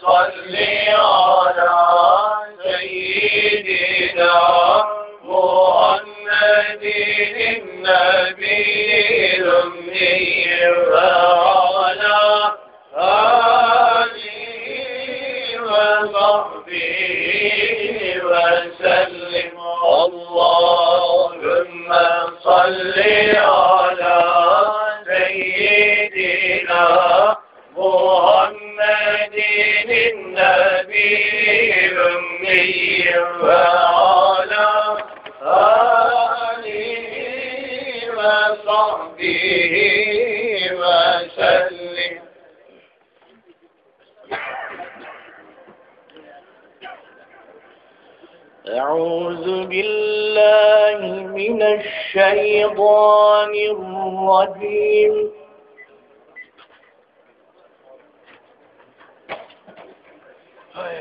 صل على سيدنا محمد النبي وسلم. اللهم صل على محمد النبي الأمي وعلى آله وصحبه وسلم أعوذ بالله من الشيطان الرجيم.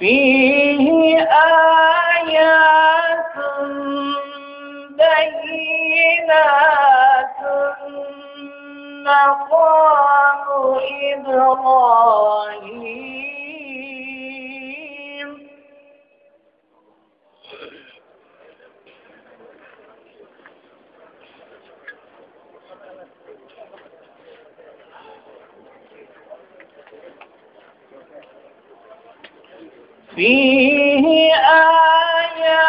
فيه آيات بينات. مقام إبراهيم فيه آيات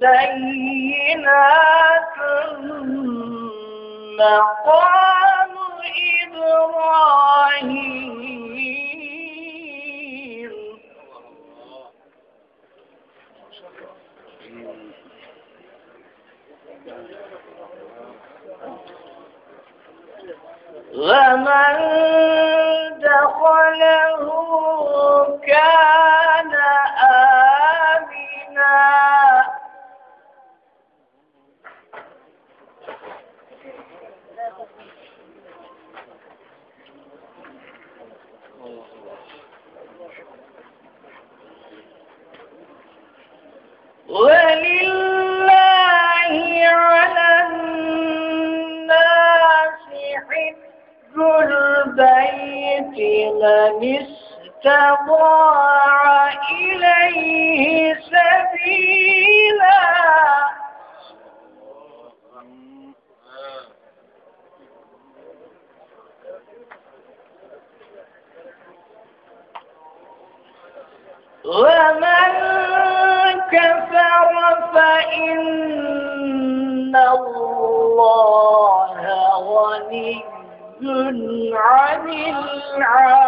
بينات مقام دخله كان آمنا. ولله من استطاع إليه سبيلا. ومن كفر فإن الله غني عن العالمين.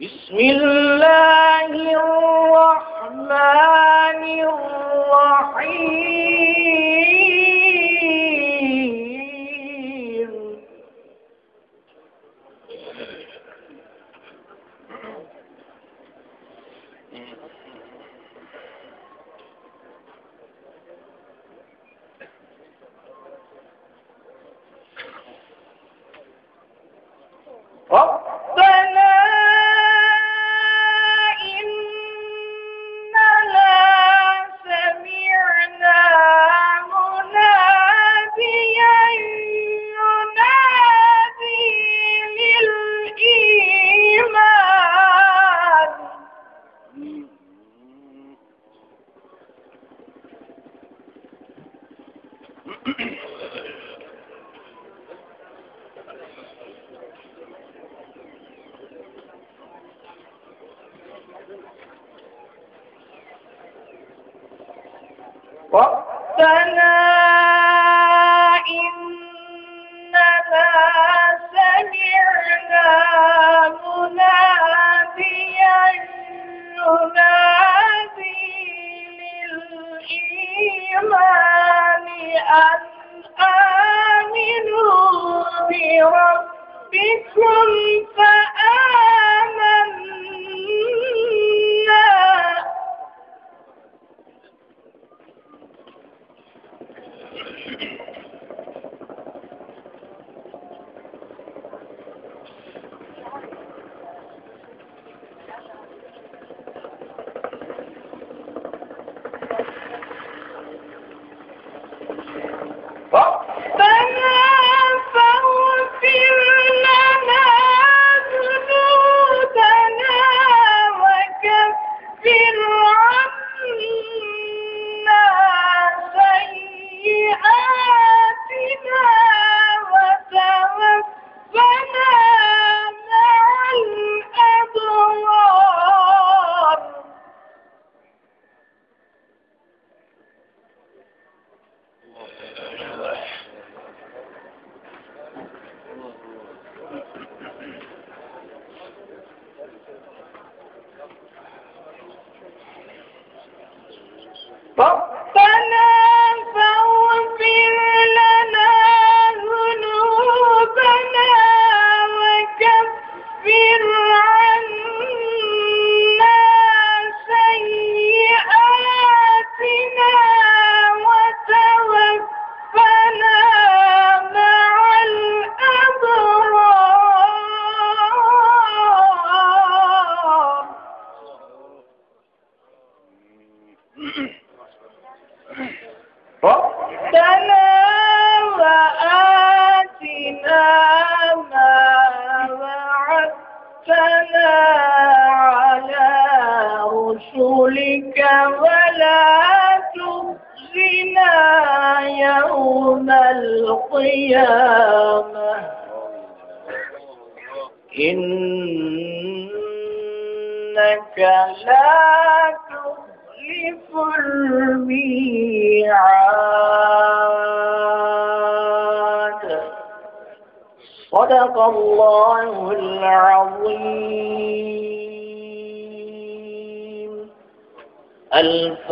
بسم الله الرحمن ربنا إننا سمعنا مناديا ينادي للإيمان. أن آمنوا بربكم فآمنا. ربنا رسلك ولا تخزنا يوم القيامة. إنك لا تخلف الميعاد. صدق الله العظيم. الفاتحة.